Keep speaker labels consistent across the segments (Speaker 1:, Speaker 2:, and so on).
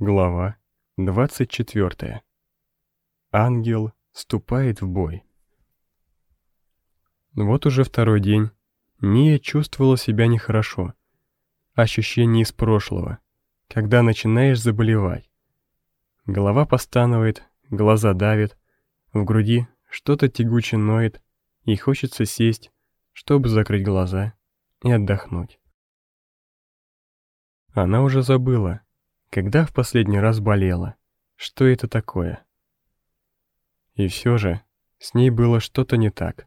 Speaker 1: Глава 24. Ангел ступает в бой. Вот уже второй день Ния чувствовала себя нехорошо. Ощущение из прошлого, когда начинаешь заболевать. Голова постанывает, глаза давит, в груди что-то тягуче ноет, и хочется сесть, чтобы закрыть глаза и отдохнуть. Она уже забыла, когда в последний раз болела, что это такое. И все же с ней было что-то не так.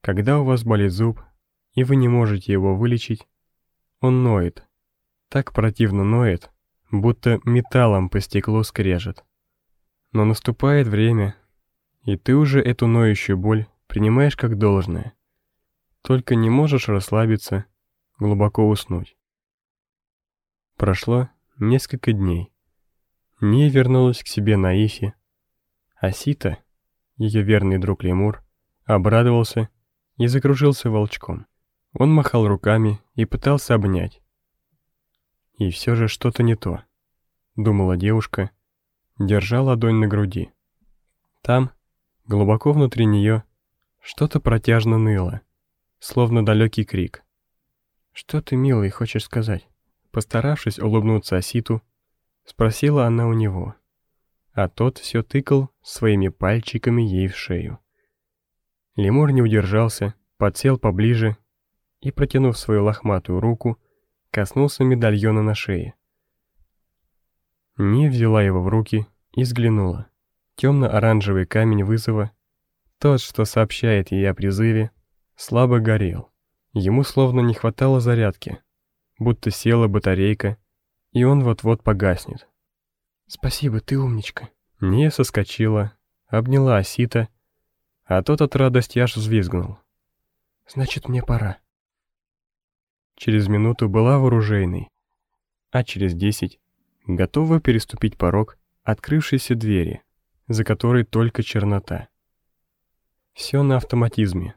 Speaker 1: Когда у вас болит зуб, и вы не можете его вылечить, он ноет. Так противно ноет, будто металлом по стеклу скрежет. Но наступает время, и ты уже эту ноющую боль принимаешь как должное. Только не можешь расслабиться, глубоко уснуть. Прошло несколько дней. Не вернулась к себе на Ифе. А Сита, ее верный друг Лемур, обрадовался и закружился волчком. Он махал руками и пытался обнять. И все же что-то не то, думала девушка, держа ладонь на груди. Там, глубоко внутри нее, что-то протяжно ныло, словно далекий крик. «Что ты, милый, хочешь сказать?» Постаравшись улыбнуться Аситу, спросила она у него, а тот все тыкал своими пальчиками ей в шею. Лемур не удержался, подсел поближе и, протянув свою лохматую руку, коснулся медальона на шее. Не взяла его в руки и взглянула. Темно-оранжевый камень вызова, тот, что сообщает ей о призыве, слабо горел. Ему словно не хватало зарядки будто села батарейка, и он вот-вот погаснет. «Спасибо, ты умничка». Не соскочила, обняла Осита, а тот от радости аж взвизгнул. «Значит, мне пора». Через минуту была вооружейной, а через десять готова переступить порог открывшейся двери, за которой только чернота. Все на автоматизме.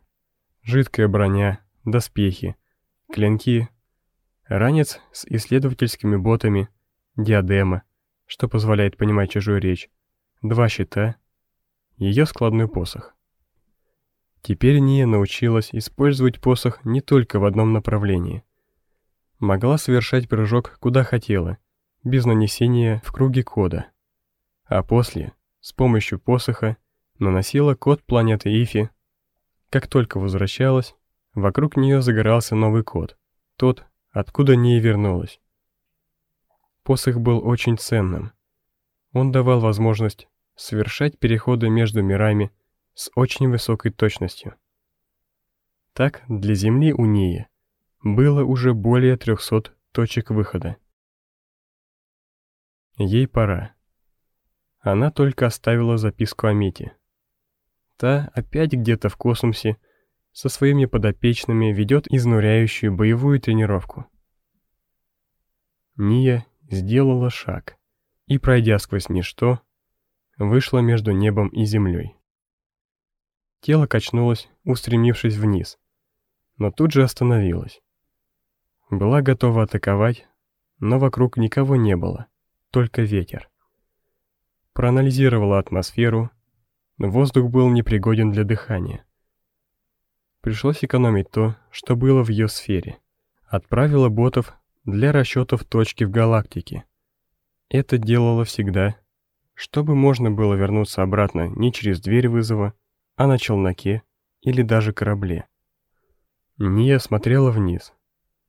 Speaker 1: Жидкая броня, доспехи, клинки Ранец с исследовательскими ботами, диадема, что позволяет понимать чужую речь, два щита, ее складной посох. Теперь Ния научилась использовать посох не только в одном направлении. Могла совершать прыжок куда хотела, без нанесения в круги кода. А после, с помощью посоха, наносила код планеты Ифи. Как только возвращалась, вокруг нее загорался новый код, тот, откуда не и вернулась. Посох был очень ценным. Он давал возможность совершать переходы между мирами с очень высокой точностью. Так, для Земли у Нии было уже более 300 точек выхода. Ей пора. Она только оставила записку о Мите. Та опять где-то в космосе со своими подопечными ведет изнуряющую боевую тренировку. Ния сделала шаг и, пройдя сквозь ничто, вышла между небом и землей. Тело качнулось, устремившись вниз, но тут же остановилось. Была готова атаковать, но вокруг никого не было, только ветер. Проанализировала атмосферу, воздух был непригоден для дыхания. Пришлось экономить то, что было в ее сфере. Отправила ботов для расчетов точки в галактике. Это делала всегда, чтобы можно было вернуться обратно не через дверь вызова, а на челноке или даже корабле. Ния смотрела вниз.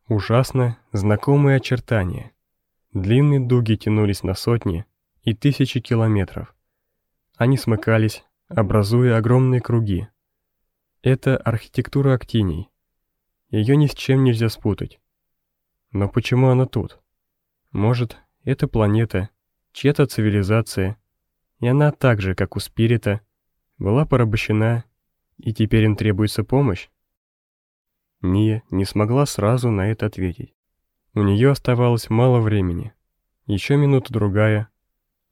Speaker 1: Ужасно знакомые очертания. Длинные дуги тянулись на сотни и тысячи километров. Они смыкались, образуя огромные круги. Это архитектура актиний. Ее ни с чем нельзя спутать. Но почему она тут? Может, это планета, чья-то цивилизация, и она так же, как у Спирита, была порабощена, и теперь им требуется помощь? Ния не смогла сразу на это ответить. У нее оставалось мало времени. Еще минута-другая,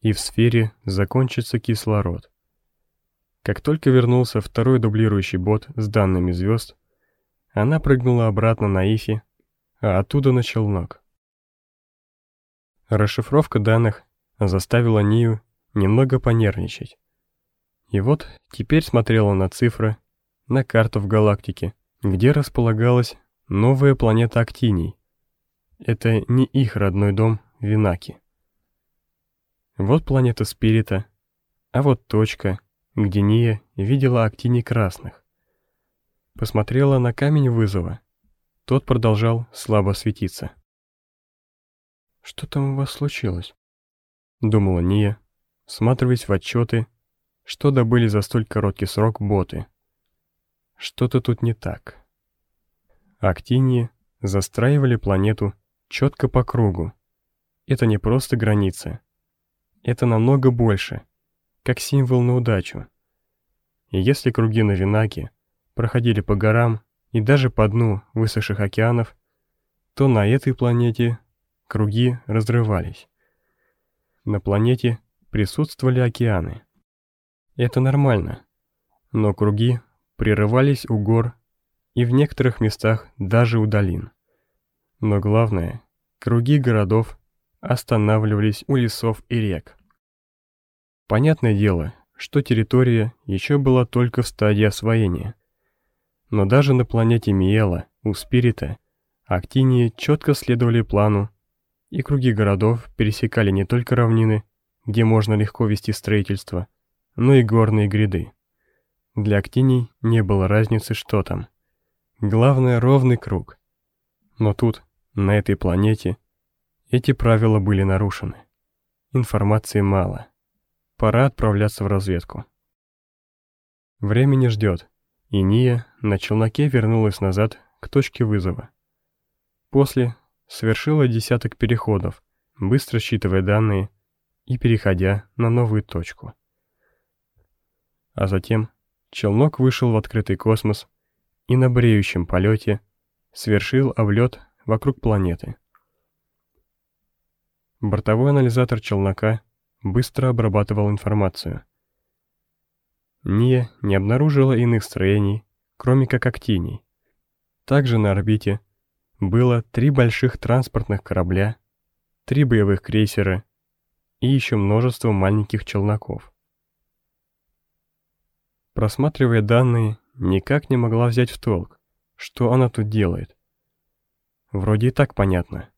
Speaker 1: и в сфере закончится кислород. Как только вернулся второй дублирующий бот с данными звезд, она прыгнула обратно на Ифи, а оттуда на челнок. Расшифровка данных заставила Нию немного понервничать. И вот теперь смотрела на цифры, на карту в галактике, где располагалась новая планета Актиний. Это не их родной дом Винаки. Вот планета Спирита, а вот точка, где Ния видела Актиний красных. Посмотрела на камень вызова. Тот продолжал слабо светиться. «Что там у вас случилось?» Думала Ния, всматриваясь в отчеты, что добыли за столь короткий срок боты. Что-то тут не так. Актинии застраивали планету четко по кругу. Это не просто граница. Это намного больше, как символ на удачу. И если круги на Винаке проходили по горам и даже по дну высохших океанов, то на этой планете круги разрывались. На планете присутствовали океаны. Это нормально, но круги прерывались у гор и в некоторых местах даже у долин. Но главное, круги городов останавливались у лесов и рек. Понятное дело, что территория еще была только в стадии освоения. Но даже на планете Миела, у Спирита, Актинии четко следовали плану и круги городов пересекали не только равнины, где можно легко вести строительство, но и горные гряды. Для актиний не было разницы, что там. Главное — ровный круг. Но тут, на этой планете, эти правила были нарушены. Информации мало. Пора отправляться в разведку. Время не ждет, и Ния на челноке вернулась назад к точке вызова. После совершила десяток переходов, быстро считывая данные и переходя на новую точку. А затем челнок вышел в открытый космос и на бреющем полете совершил облет вокруг планеты. Бортовой анализатор челнока быстро обрабатывал информацию. Ния не обнаружила иных строений, кроме как актиний. Также на орбите было три больших транспортных корабля, три боевых крейсера и еще множество маленьких челноков. Просматривая данные, никак не могла взять в толк, что она тут делает. Вроде и так понятно.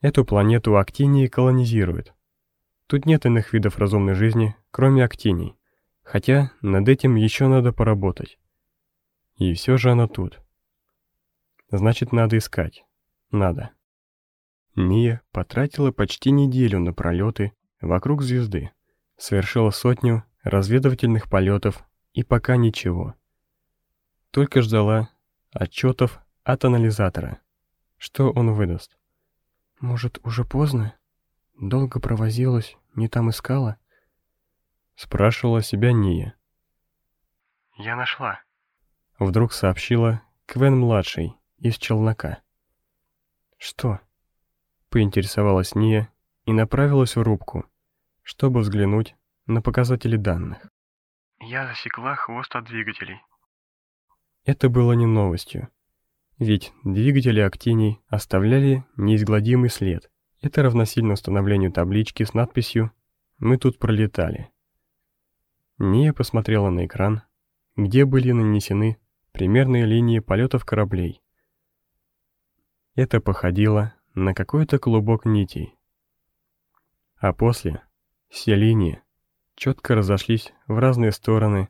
Speaker 1: Эту планету Актинии колонизируют. Тут нет иных видов разумной жизни, кроме Актиний. Хотя над этим еще надо поработать. И все же она тут. Значит, надо искать. Надо. Ния потратила почти неделю на пролеты вокруг звезды, совершила сотню разведывательных полетов и пока ничего. Только ждала отчетов от анализатора. Что он выдаст? Может, уже поздно? Долго провозилась, не там искала? Спрашивала себя Ния. «Я нашла», — вдруг сообщила Квен-младший, из челнока. «Что?» — поинтересовалась Ния и направилась в рубку, чтобы взглянуть на показатели данных. «Я засекла хвост от двигателей». Это было не новостью, ведь двигатели актиний оставляли неизгладимый след. Это равносильно установлению таблички с надписью «Мы тут пролетали». Ния посмотрела на экран, где были нанесены примерные линии полетов кораблей, это походило на какой-то клубок нитей. А после все линии четко разошлись в разные стороны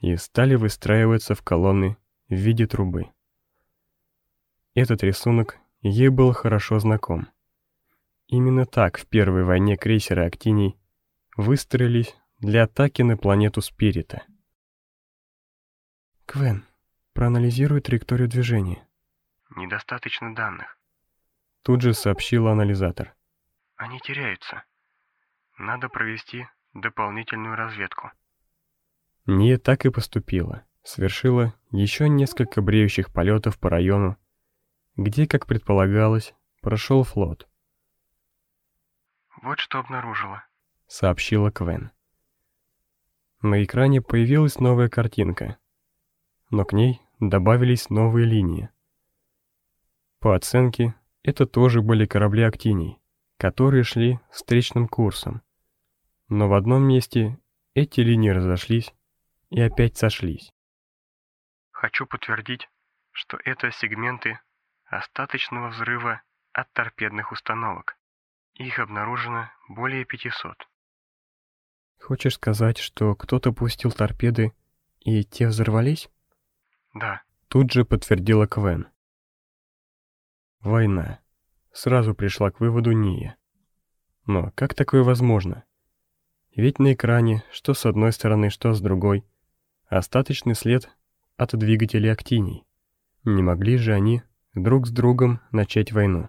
Speaker 1: и стали выстраиваться в колонны в виде трубы. Этот рисунок ей был хорошо знаком. Именно так в первой войне крейсеры Актиний выстроились для атаки на планету Спирита. Квен, проанализируй траекторию движения.
Speaker 2: Недостаточно данных.
Speaker 1: Тут же сообщил анализатор.
Speaker 2: Они теряются. Надо провести дополнительную разведку.
Speaker 1: Не так и поступила. Свершила еще несколько бреющих полетов по району, где, как предполагалось, прошел флот.
Speaker 2: «Вот что обнаружила», —
Speaker 1: сообщила Квен. На экране появилась новая картинка, но к ней добавились новые линии. По оценке, это тоже были корабли Актиний, которые шли встречным курсом. Но в одном месте эти линии разошлись и опять сошлись.
Speaker 2: Хочу подтвердить, что это сегменты остаточного взрыва от торпедных установок. Их обнаружено более 500.
Speaker 1: Хочешь сказать, что кто-то пустил торпеды, и те взорвались?
Speaker 2: Да.
Speaker 1: Тут же подтвердила Квен. Война. Сразу пришла к выводу Ния. Но как такое возможно? Ведь на экране, что с одной стороны, что с другой, остаточный след от двигателей актиний. Не могли же они друг с другом начать войну.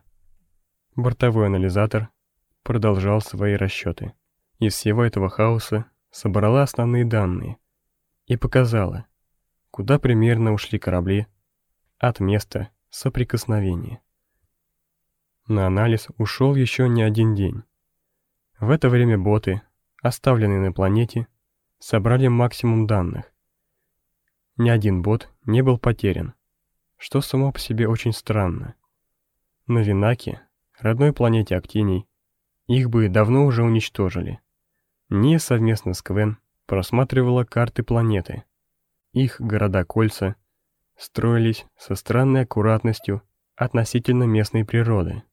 Speaker 1: Бортовой анализатор продолжал свои расчеты. Из всего этого хаоса собрала основные данные и показала, куда примерно ушли корабли от места соприкосновения. На анализ ушел еще не один день. В это время боты, оставленные на планете, собрали максимум данных. Ни один бот не был потерян, что само по себе очень странно. На Винаке, родной планете Актиний, их бы давно уже уничтожили. Ния совместно с Квен просматривала карты планеты. Их города-кольца строились со странной аккуратностью относительно местной природы.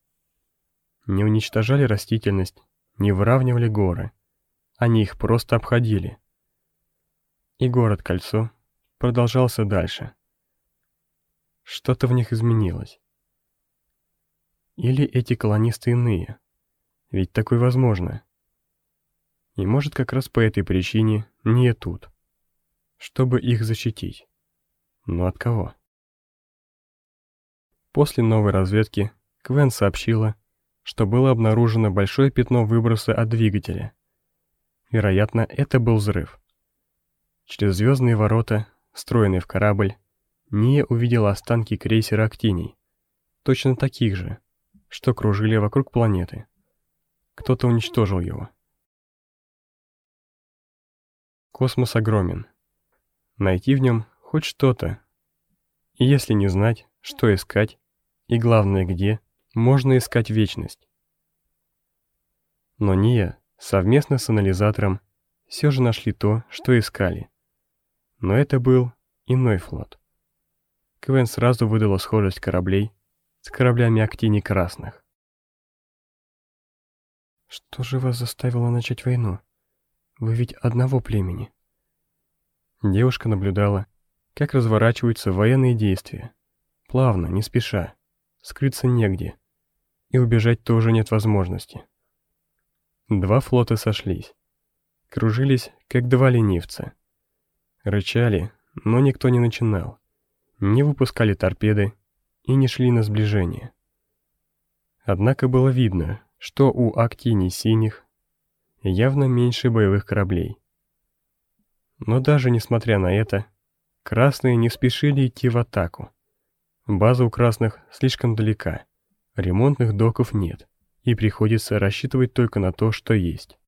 Speaker 1: Не уничтожали растительность, не выравнивали горы. Они их просто обходили. И город-кольцо продолжался дальше. Что-то в них изменилось. Или эти колонисты иные? Ведь такое возможно. И может как раз по этой причине не тут. Чтобы их защитить. Но от кого? После новой разведки Квен сообщила, что было обнаружено большое пятно выброса от двигателя. Вероятно, это был взрыв. Через звездные ворота, встроенные в корабль, Ния увидела останки крейсера «Актиний», точно таких же, что кружили вокруг планеты. Кто-то уничтожил его. Космос огромен. Найти в нем хоть что-то. И если не знать, что искать, и главное где, можно искать вечность. Но Ния совместно с анализатором все же нашли то, что искали. Но это был иной флот. Квен сразу выдала схожесть кораблей с кораблями Актини Красных. «Что же вас заставило начать войну?» Вы ведь одного племени. Девушка наблюдала, как разворачиваются военные действия. Плавно, не спеша. Скрыться негде. И убежать тоже нет возможности. Два флота сошлись. Кружились, как два ленивца. Рычали, но никто не начинал. Не выпускали торпеды и не шли на сближение. Однако было видно, что у актиний синих явно меньше боевых кораблей. Но даже несмотря на это, красные не спешили идти в атаку. База у красных слишком далека, ремонтных доков нет, и приходится рассчитывать только на то, что есть.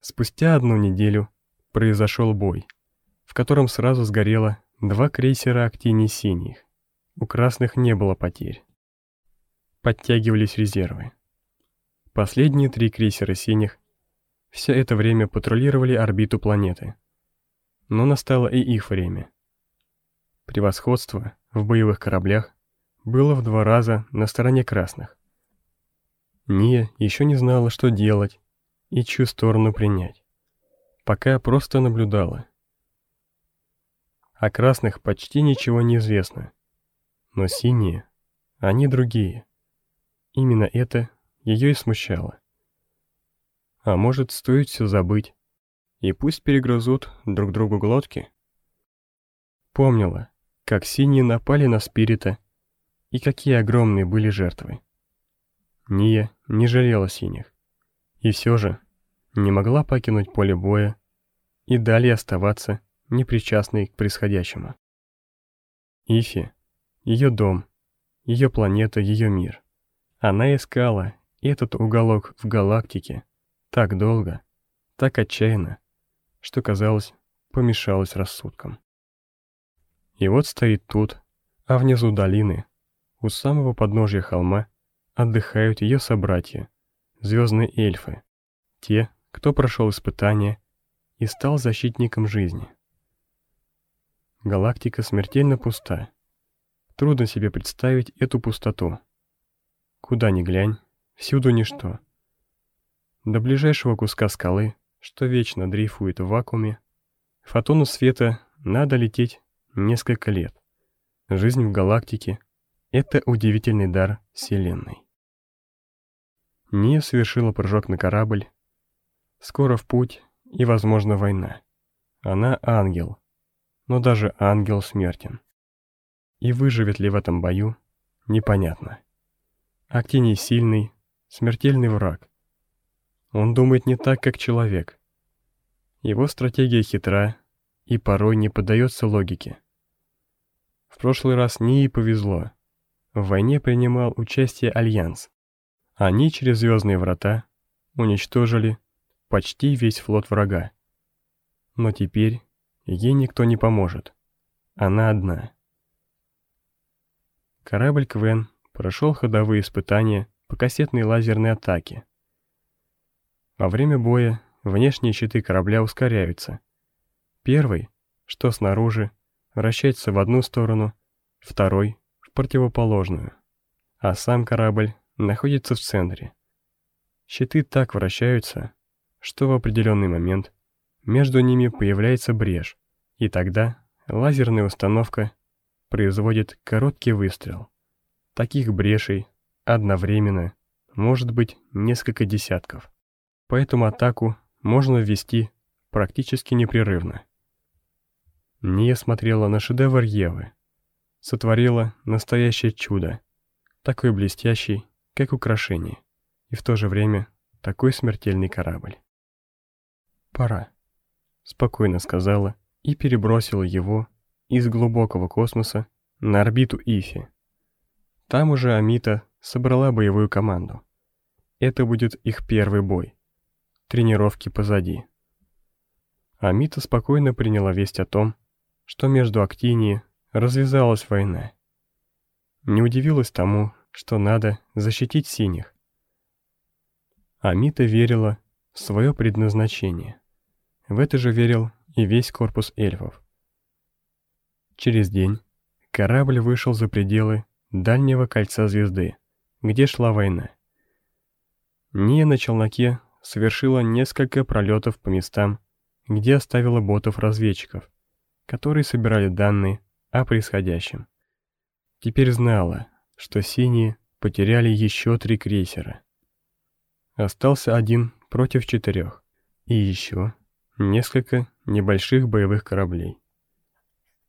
Speaker 1: Спустя одну неделю произошел бой, в котором сразу сгорело два крейсера актиний синих. У красных не было потерь. Подтягивались резервы. Последние три крейсера «Синих» все это время патрулировали орбиту планеты. Но настало и их время. Превосходство в боевых кораблях было в два раза на стороне красных. Ния еще не знала, что делать и чью сторону принять. Пока просто наблюдала. О красных почти ничего не известно. Но синие, они другие. Именно это ее и смущало. А может, стоит все забыть, и пусть перегрызут друг другу глотки? Помнила, как синие напали на спирита, и какие огромные были жертвы. Ния не жалела синих, и все же не могла покинуть поле боя и далее оставаться непричастной к происходящему. Ифи, ее дом, ее планета, ее мир. Она искала этот уголок в галактике так долго, так отчаянно, что, казалось, помешалось рассудком. И вот стоит тут, а внизу долины, у самого подножья холма, отдыхают ее собратья, звездные эльфы, те, кто прошел испытания и стал защитником жизни. Галактика смертельно пуста. Трудно себе представить эту пустоту. Куда ни глянь, всюду ничто. До ближайшего куска скалы, что вечно дрейфует в вакууме, фотону света надо лететь несколько лет. Жизнь в галактике — это удивительный дар Вселенной. Ния совершила прыжок на корабль. Скоро в путь и, возможно, война. Она ангел, но даже ангел смертен. И выживет ли в этом бою, непонятно. Актиний сильный, смертельный враг. Он думает не так, как человек. Его стратегия хитра и порой не поддается логике. В прошлый раз Нии повезло. В войне принимал участие Альянс. Они через звездные врата уничтожили почти весь флот врага. Но теперь ей никто не поможет. Она одна. Корабль Квен прошел ходовые испытания по кассетной лазерной атаке. Во время боя внешние щиты корабля ускоряются. Первый, что снаружи, вращается в одну сторону, второй — в противоположную. А сам корабль находится в центре. Щиты так вращаются, что в определенный момент между ними появляется брешь, и тогда лазерная установка производит короткий выстрел. Таких брешей одновременно может быть несколько десятков. Поэтому атаку можно ввести практически непрерывно. Ния смотрела на шедевр Евы. Сотворила настоящее чудо, такой блестящий, как украшение, и в то же время такой смертельный корабль. «Пора», — спокойно сказала и перебросила его из глубокого космоса на орбиту Ифи. Там уже Амита собрала боевую команду. Это будет их первый бой. Тренировки позади. Амита спокойно приняла весть о том, что между Актинией развязалась война. Не удивилась тому, что надо защитить синих. Амита верила в свое предназначение. В это же верил и весь корпус эльфов. Через день корабль вышел за пределы дальнего кольца звезды, где шла война. Ния на челноке совершила несколько пролетов по местам, где оставила ботов-разведчиков, которые собирали данные о происходящем. Теперь знала, что синие потеряли еще три крейсера. Остался один против четырех. И еще несколько небольших боевых кораблей.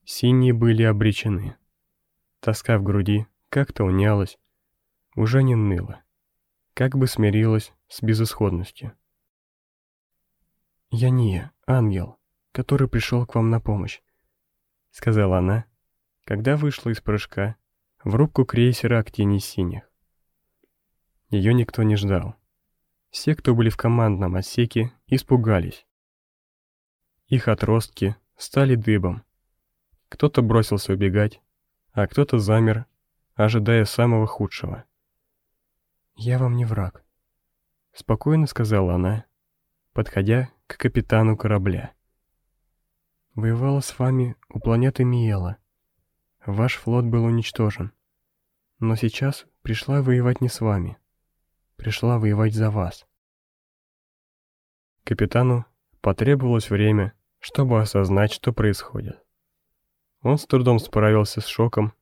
Speaker 1: Синие были обречены. Тоска в груди как-то унялась, уже не ныла, как бы смирилась с безысходностью. «Я не ангел, который пришел к вам на помощь», — сказала она, когда вышла из прыжка в рубку крейсера «Актиний синих». Ее никто не ждал. Все, кто были в командном отсеке, испугались. Их отростки стали дыбом. Кто-то бросился убегать, а кто-то замер, ожидая самого худшего. «Я вам не враг», — спокойно сказала она, подходя к капитану корабля. «Воевала с вами у планеты Миела. Ваш флот был уничтожен. Но сейчас пришла воевать не с вами. Пришла воевать за вас. Капитану потребовалось время, чтобы осознать, что происходит. Он с трудом справился с шоком,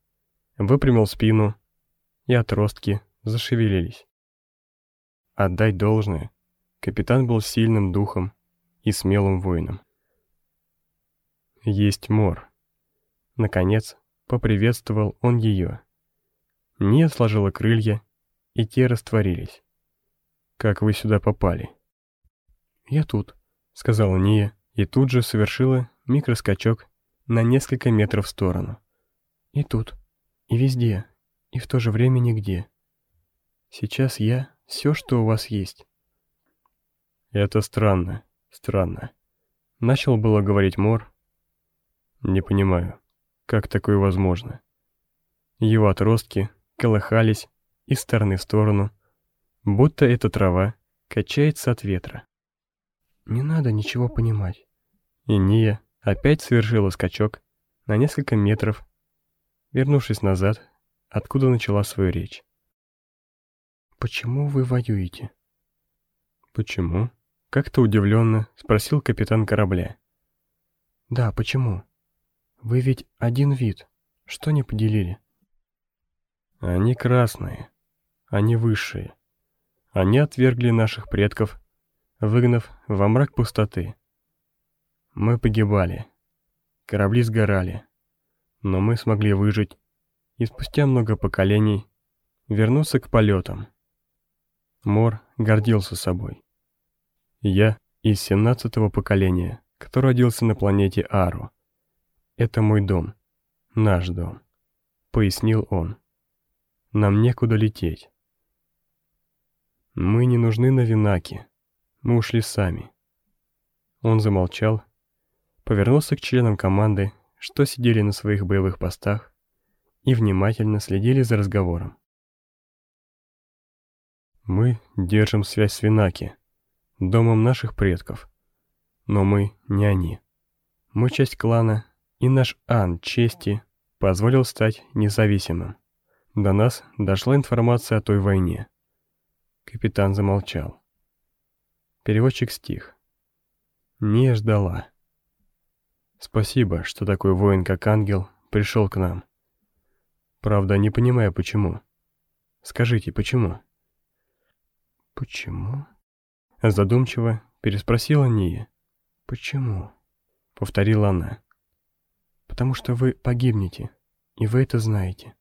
Speaker 1: выпрямил спину, и отростки зашевелились. Отдать должное, капитан был сильным духом и смелым воином. Есть мор. Наконец, поприветствовал он ее. Не сложила крылья, и те растворились. «Как вы сюда попали?» «Я тут», — сказала Ния, и тут же совершила микроскачок на несколько метров в сторону. «И тут, и везде, и в то же время нигде. Сейчас я — все, что у вас есть». «Это странно, странно». Начал было говорить Мор. «Не понимаю, как такое возможно?» Его отростки колыхались из стороны в сторону, будто эта трава качается от ветра. Не надо ничего понимать. И Ния опять совершила скачок на несколько метров, вернувшись назад, откуда начала свою речь. «Почему вы воюете?» «Почему?» — как-то удивленно спросил капитан корабля. «Да, почему? Вы ведь один вид. Что не поделили?» «Они красные. Они высшие. Они отвергли наших предков, выгнав во мрак пустоты. Мы погибали. Корабли сгорали. Но мы смогли выжить и спустя много поколений вернуться к полетам. Мор гордился собой. Я из семнадцатого поколения, который родился на планете Ару. Это мой дом, наш дом, пояснил он. Нам некуда лететь. Мы не нужны на Винаке. Мы ушли сами. Он замолчал, повернулся к членам команды, что сидели на своих боевых постах, и внимательно следили за разговором. Мы держим связь с Винаки, домом наших предков. Но мы не они. Мы часть клана, и наш Ан чести позволил стать независимым. До нас дошла информация о той войне. Капитан замолчал. Переводчик стих. Не ждала. Спасибо, что такой воин, как Ангел, пришел к нам. Правда, не понимаю, почему. Скажите, почему? «Почему?» Задумчиво переспросила Ния. «Почему?» Повторила она. «Потому что вы погибнете, и вы это знаете».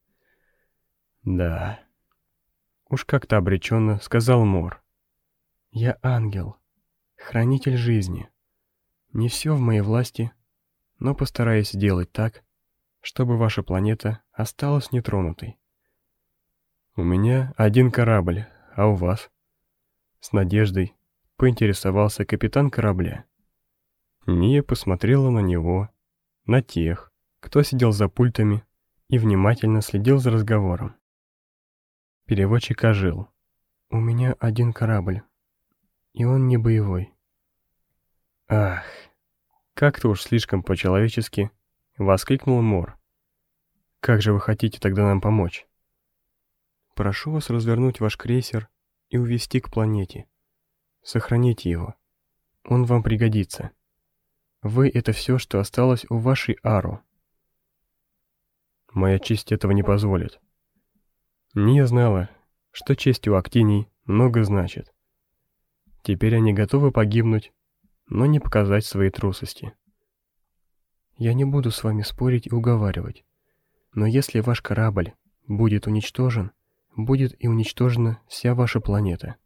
Speaker 1: «Да». Уж как-то обреченно сказал Мор. «Я ангел, хранитель жизни. Не все в моей власти, но постараюсь сделать так, чтобы ваша планета осталась нетронутой». «У меня один корабль, а у вас?» С надеждой поинтересовался капитан корабля. Ния посмотрела на него, на тех, кто сидел за пультами и внимательно следил за разговором. Переводчик ожил. «У меня один корабль, и он не боевой». «Ах!» Как-то уж слишком по-человечески воскликнул Мор. «Как же вы хотите тогда нам помочь?» «Прошу вас развернуть ваш крейсер и увести к планете. Сохраните его. Он вам пригодится. Вы — это все, что осталось у вашей Ару. Моя честь этого не позволит. Ния знала, что честь у Актиний много значит. Теперь они готовы погибнуть, но не показать своей трусости. Я не буду с вами спорить и уговаривать, но если ваш корабль будет уничтожен, будет и уничтожена вся ваша планета.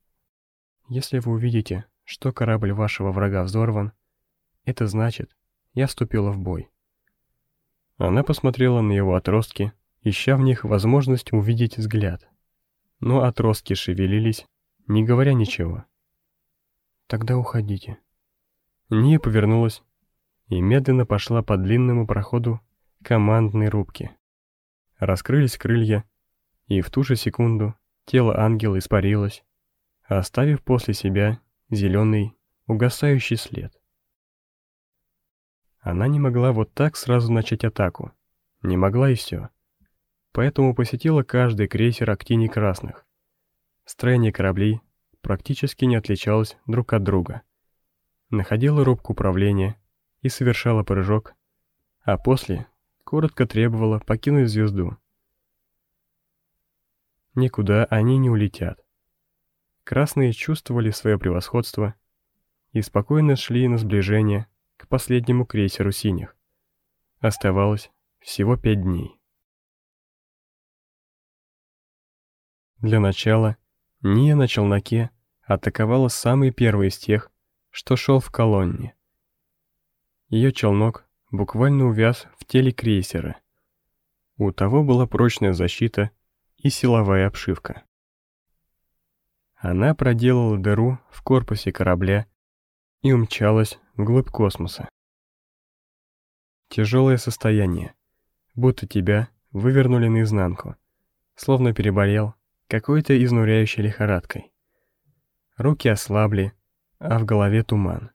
Speaker 1: Если вы увидите, что корабль вашего врага взорван, это значит, я вступила в бой. Она посмотрела на его отростки, ища в них возможность увидеть взгляд. Но отростки шевелились, не говоря ничего. «Тогда уходите». Ния повернулась и медленно пошла по длинному проходу командной рубки. Раскрылись крылья, и в ту же секунду тело ангела испарилось, оставив после себя зеленый, угасающий след. Она не могла вот так сразу начать атаку. Не могла и все. Поэтому посетила каждый крейсер актиний красных. Строение кораблей практически не отличалось друг от друга. Находила рубку управления и совершала прыжок, а после коротко требовала покинуть звезду, Никуда они не улетят. Красные чувствовали свое превосходство и спокойно шли на сближение к последнему крейсеру синих. Оставалось всего пять дней. Для начала Ния на челноке атаковала самый первый из тех, что шел в колонне. Ее челнок буквально увяз в теле крейсера. У того была прочная защита и силовая обшивка. Она проделала дыру в корпусе корабля и умчалась вглубь космоса. Тяжелое состояние, будто тебя вывернули наизнанку, словно переболел какой-то изнуряющей лихорадкой. Руки ослабли, а в голове туман.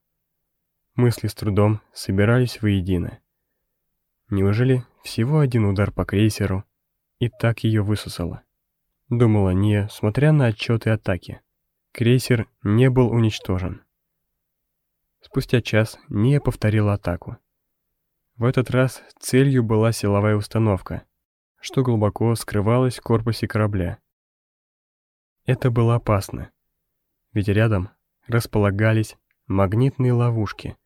Speaker 1: Мысли с трудом собирались воедино. Неужели всего один удар по крейсеру и так ее высосало? Думала Ния, смотря на отчеты атаки. Крейсер не был уничтожен. Спустя час Ния повторила атаку. В этот раз целью была силовая установка, что глубоко скрывалась в корпусе корабля. Это было опасно, ведь рядом располагались магнитные ловушки,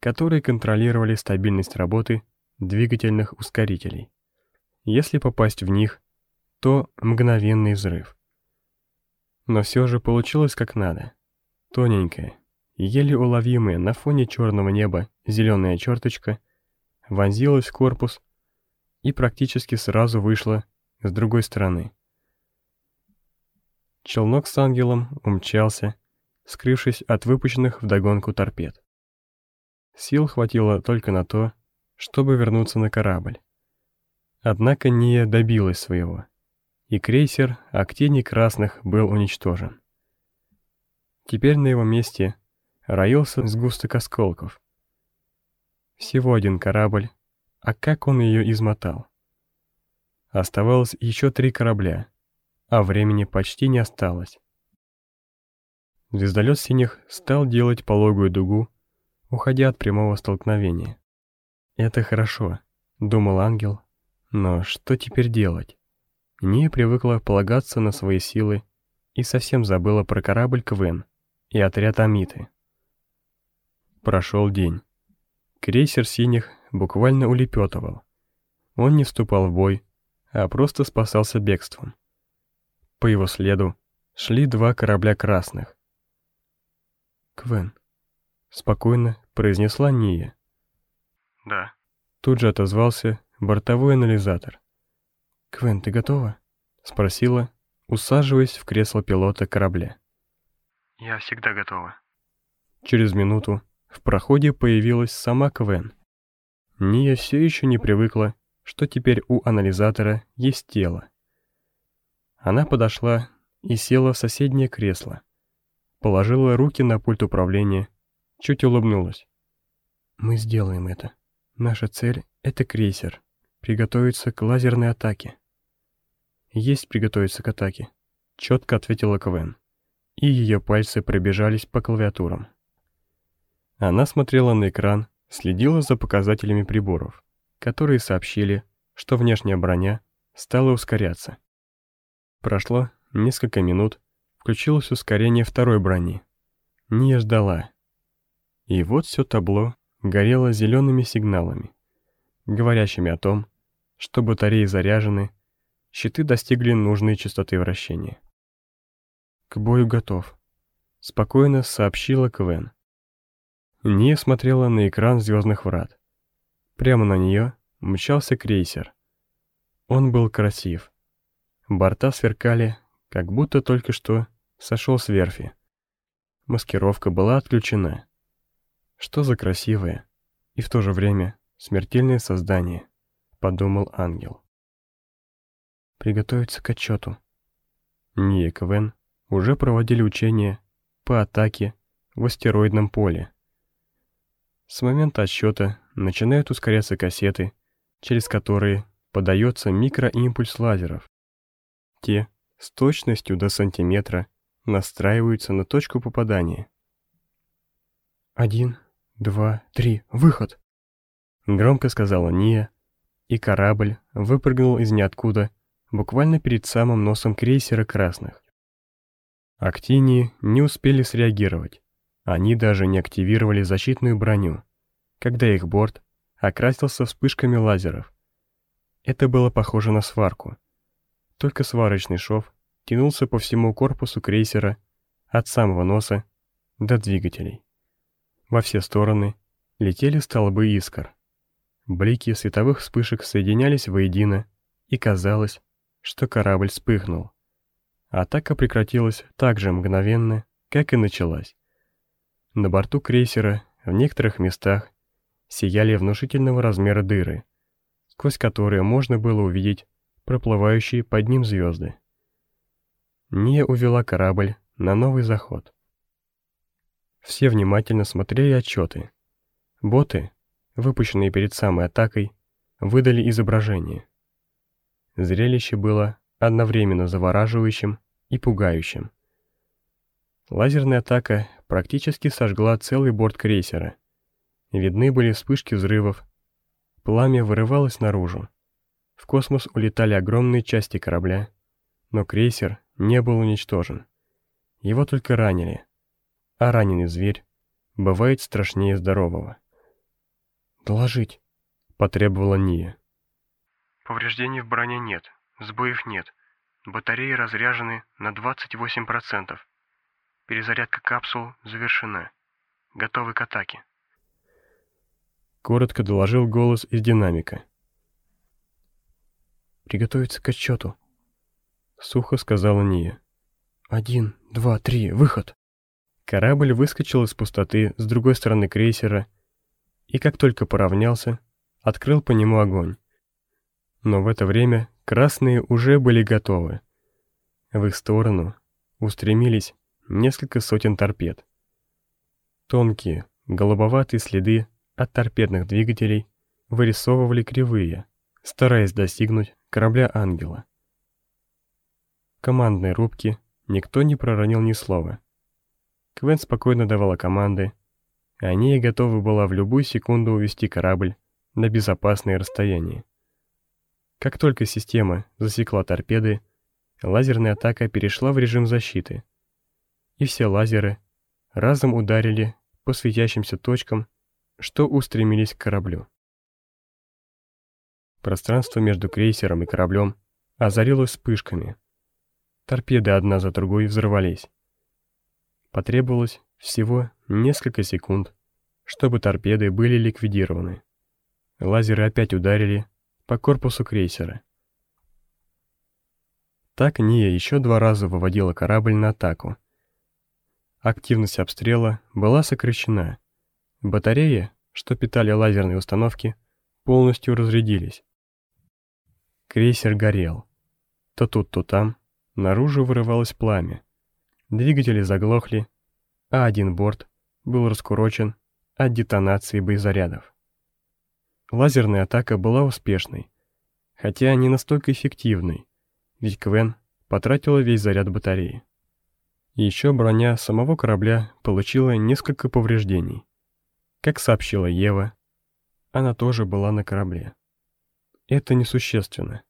Speaker 1: которые контролировали стабильность работы двигательных ускорителей. Если попасть в них, то мгновенный взрыв. Но все же получилось как надо. Тоненькая, еле уловимая на фоне черного неба зеленая черточка вонзилась в корпус и практически сразу вышла с другой стороны. Челнок с ангелом умчался, скрывшись от выпущенных вдогонку торпед. Сил хватило только на то, чтобы вернуться на корабль. Однако Ния добилась своего, и крейсер Актений Красных был уничтожен. Теперь на его месте роился сгусток осколков. Всего один корабль, а как он ее измотал. Оставалось еще три корабля, а времени почти не осталось. Звездолет синих стал делать пологую дугу, уходя от прямого столкновения. «Это хорошо», — думал ангел, — «но что теперь делать?» Не привыкла полагаться на свои силы и совсем забыла про корабль Квен и отряд Амиты. Прошел день. Крейсер синих буквально улепетывал. Он не вступал в бой, а просто спасался бегством. По его следу шли два корабля красных. «Квен», — спокойно произнесла Ния.
Speaker 2: «Да».
Speaker 1: Тут же отозвался бортовой анализатор. «Квен, ты готова?» — спросила, усаживаясь в кресло пилота корабля.
Speaker 2: «Я всегда готова».
Speaker 1: Через минуту в проходе появилась сама Квен. Ния все еще не привыкла, что теперь у анализатора есть тело. Она подошла и села в соседнее кресло. Положила руки на пульт управления, чуть улыбнулась. «Мы сделаем это. Наша цель — это крейсер. Приготовиться к лазерной атаке». «Есть приготовиться к атаке», — четко ответила Квен. И ее пальцы пробежались по клавиатурам. Она смотрела на экран, следила за показателями приборов, которые сообщили, что внешняя броня стала ускоряться. Прошло несколько минут, включилось ускорение второй брони. Не ждала. И вот все табло горело зелеными сигналами, говорящими о том, что батареи заряжены, щиты достигли нужной частоты вращения. «К бою готов», — спокойно сообщила Квен. Не смотрела на экран звездных врат. Прямо на нее мчался крейсер. Он был красив. Борта сверкали, как будто только что сошел с верфи. Маскировка была отключена. Что за красивое и в то же время смертельное создание, подумал ангел. Приготовиться к отчету. Ния и Квен уже проводили учения по атаке в астероидном поле. С момента отсчета начинают ускоряться кассеты, через которые подается микроимпульс лазеров. Те с точностью до сантиметра настраиваются на точку попадания. «Один, два, три, выход!» Громко сказала Ния, и корабль выпрыгнул из ниоткуда буквально перед самым носом крейсера красных. Актинии не успели среагировать. Они даже не активировали защитную броню, когда их борт окрасился вспышками лазеров. Это было похоже на сварку. Только сварочный шов тянулся по всему корпусу крейсера от самого носа до двигателей. Во все стороны летели столбы искр. Блики световых вспышек соединялись воедино, и казалось, что корабль вспыхнул. Атака прекратилась так же мгновенно, как и началась. На борту крейсера в некоторых местах сияли внушительного размера дыры, сквозь которые можно было увидеть проплывающие под ним звезды. Ния увела корабль на новый заход. Все внимательно смотрели отчеты. Боты, выпущенные перед самой атакой, выдали изображение. Зрелище было одновременно завораживающим и пугающим. Лазерная атака практически сожгла целый борт крейсера. Видны были вспышки взрывов. Пламя вырывалось наружу. В космос улетали огромные части корабля, но крейсер не был уничтожен. Его только ранили. А раненый зверь бывает страшнее здорового. «Доложить», — потребовала Ния.
Speaker 2: Повреждений в броне нет, сбоев нет. Батареи разряжены на 28%. Перезарядка капсул завершена. Готовы к атаке.
Speaker 1: Коротко доложил голос из динамика. «Приготовиться к отчету», — сухо сказала Ния. «Один, два, три, выход!» Корабль выскочил из пустоты с другой стороны крейсера и, как только поравнялся, открыл по нему огонь. Но в это время красные уже были готовы. В их сторону устремились несколько сотен торпед. Тонкие, голубоватые следы от торпедных двигателей вырисовывали кривые, стараясь достигнуть корабля «Ангела». Командной рубке никто не проронил ни слова. Квен спокойно давала команды, и они готовы была в любую секунду увести корабль на безопасное расстояние. Как только система засекла торпеды, лазерная атака перешла в режим защиты, и все лазеры разом ударили по светящимся точкам, что устремились к кораблю. Пространство между крейсером и кораблем озарилось вспышками. Торпеды одна за другой взорвались. Потребовалось всего несколько секунд, чтобы торпеды были ликвидированы. Лазеры опять ударили по корпусу крейсера. Так Ния еще два раза выводила корабль на атаку. Активность обстрела была сокращена. Батареи, что питали лазерные установки, полностью разрядились. Крейсер горел. То тут, то там наружу вырывалось пламя. Двигатели заглохли, а один борт был раскурочен от детонации боезарядов. Лазерная атака была успешной, хотя не настолько эффективной, ведь Квен потратила весь заряд батареи. Еще броня самого корабля получила несколько повреждений. Как сообщила Ева, она тоже была на корабле. Это несущественно.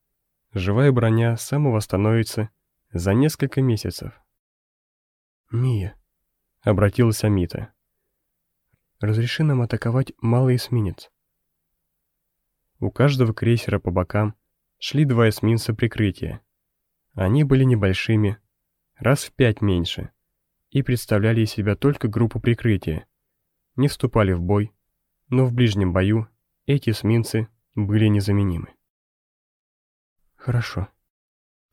Speaker 1: Живая броня самовосстановится за несколько месяцев. «Мия», — обратилась Амита, — «разреши нам атаковать малый эсминец». У каждого крейсера по бокам шли два эсминца прикрытия. Они были небольшими, раз в пять меньше, и представляли из себя только группу прикрытия. Не вступали в бой, но в ближнем бою эти эсминцы были незаменимы. Хорошо.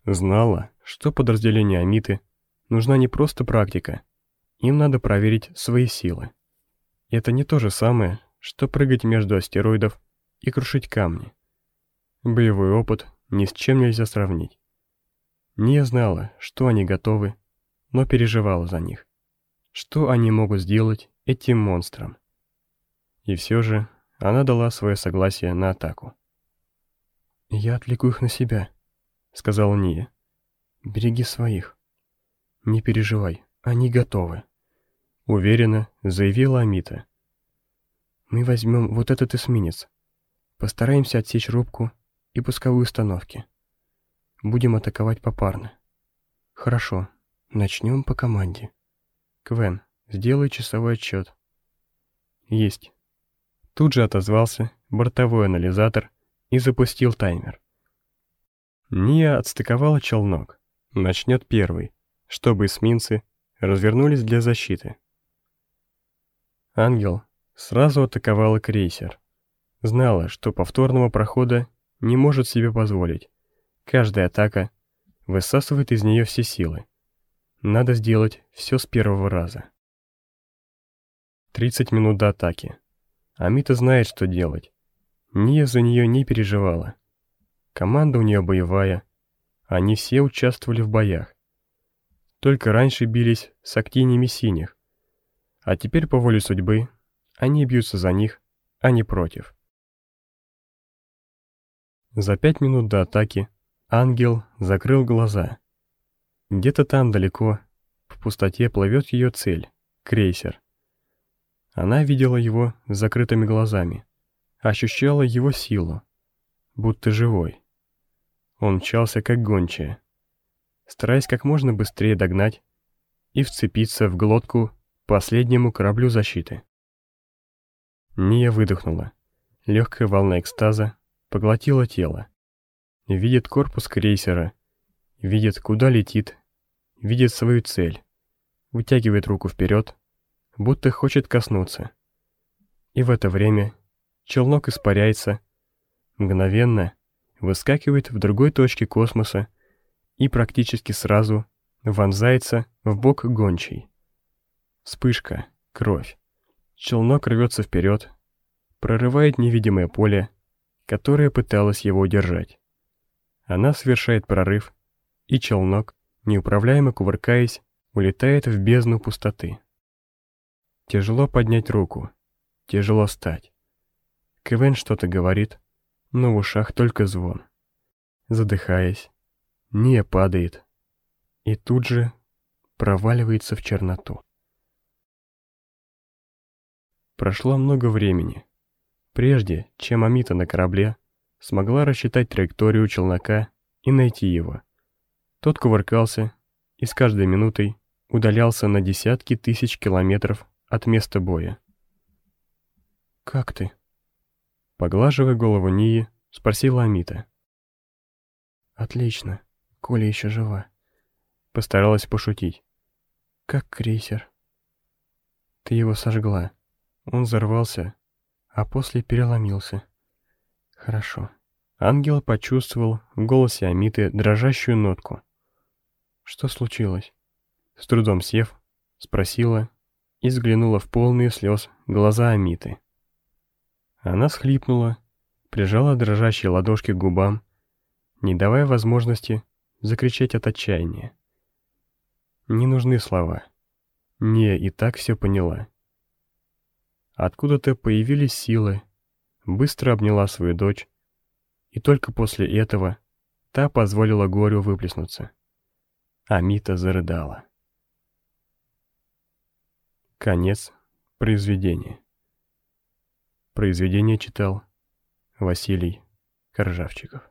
Speaker 1: Знала, что подразделению Амиты нужна не просто практика, им надо проверить свои силы. Это не то же самое, что прыгать между астероидов и крушить камни. Боевой опыт ни с чем нельзя сравнить. Не знала, что они готовы, но переживала за них. Что они могут сделать этим монстрам? И все же она дала свое согласие на атаку. «Я отвлеку их на себя», — сказала Ния. «Береги своих. Не переживай, они готовы», — уверенно заявила Амита. «Мы возьмем вот этот эсминец, Постараемся отсечь рубку и пусковые установки. Будем атаковать попарно. Хорошо, начнем по команде. Квен, сделай часовой отчет. Есть. Тут же отозвался бортовой анализатор и запустил таймер. Ния отстыковала челнок. Начнет первый, чтобы эсминцы развернулись для защиты. Ангел сразу атаковала крейсер. Знала, что повторного прохода не может себе позволить. Каждая атака высасывает из нее все силы. Надо сделать все с первого раза. 30 минут до атаки. Амита знает, что делать. Ния за нее не переживала. Команда у нее боевая. Они все участвовали в боях. только раньше бились с актинями синих, а теперь по воле судьбы они бьются за них, а не против. За пять минут до атаки ангел закрыл глаза. Где-то там далеко, в пустоте плывет ее цель — крейсер. Она видела его с закрытыми глазами, ощущала его силу, будто живой. Он мчался как гончая, стараясь как можно быстрее догнать и вцепиться в глотку последнему кораблю защиты. Ния выдохнула. Легкая волна экстаза поглотила тело. Видит корпус крейсера, видит, куда летит, видит свою цель, вытягивает руку вперед, будто хочет коснуться. И в это время челнок испаряется, мгновенно выскакивает в другой точке космоса и практически сразу вонзается в бок гончей. Вспышка, кровь. Челнок рвется вперед, прорывает невидимое поле, которое пыталось его удержать. Она совершает прорыв, и челнок, неуправляемо кувыркаясь, улетает в бездну пустоты. Тяжело поднять руку, тяжело встать. Квен что-то говорит, но в ушах только звон. Задыхаясь, Ния падает и тут же проваливается в черноту. Прошло много времени, прежде чем Амита на корабле смогла рассчитать траекторию челнока и найти его. Тот кувыркался и с каждой минутой удалялся на десятки тысяч километров от места боя. «Как ты?» Поглаживая голову Нии, спросила Амита. «Отлично, Коля еще жива». Постаралась пошутить. «Как крейсер?» «Ты его сожгла», он взорвался, а после переломился. Хорошо. Ангел почувствовал в голосе Амиты дрожащую нотку. Что случилось? С трудом сев, спросила и взглянула в полные слез глаза Амиты. Она схлипнула, прижала дрожащие ладошки к губам, не давая возможности закричать от отчаяния. Не нужны слова. Не и так все поняла. Откуда-то появились силы, быстро обняла свою дочь, и только после этого та позволила горю выплеснуться. Амита зарыдала. Конец произведения. Произведение читал Василий Коржавчиков.